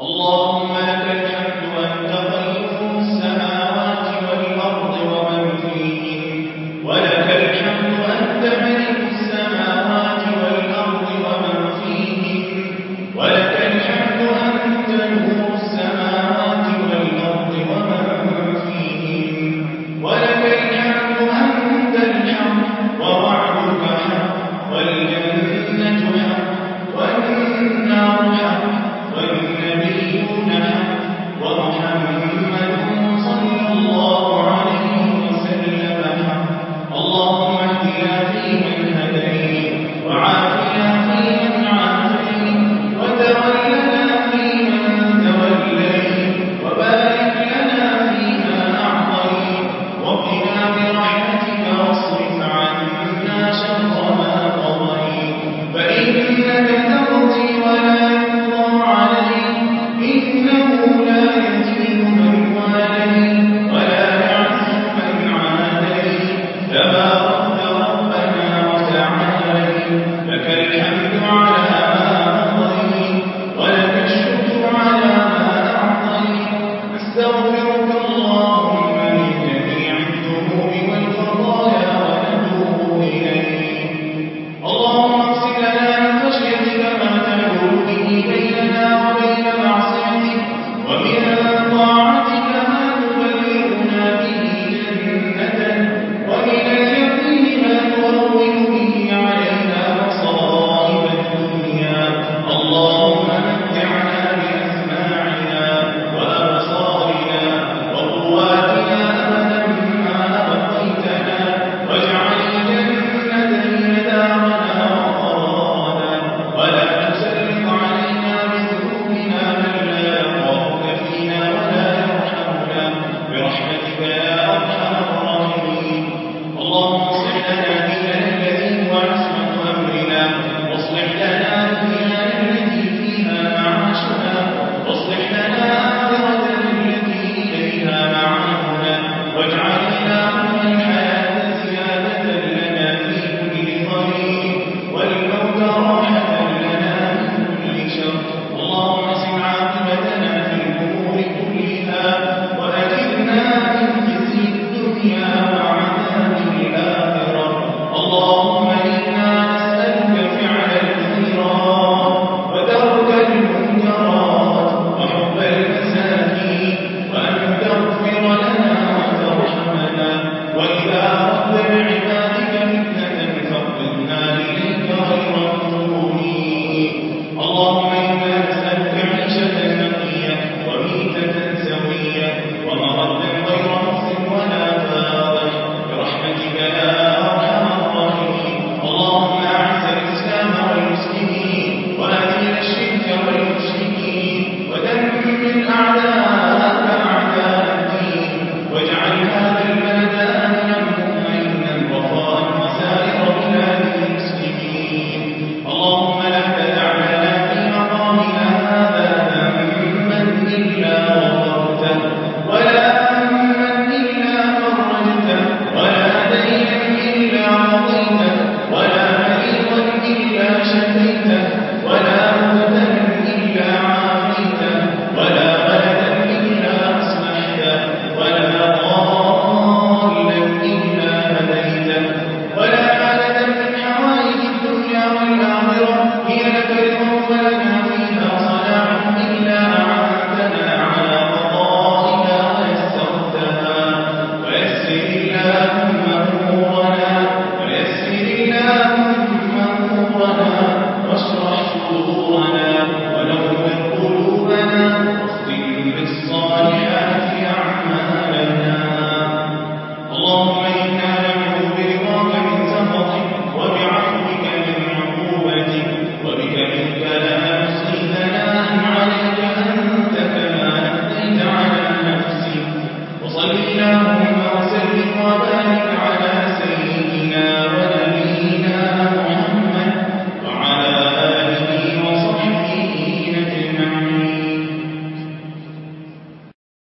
اللهم لك الحمد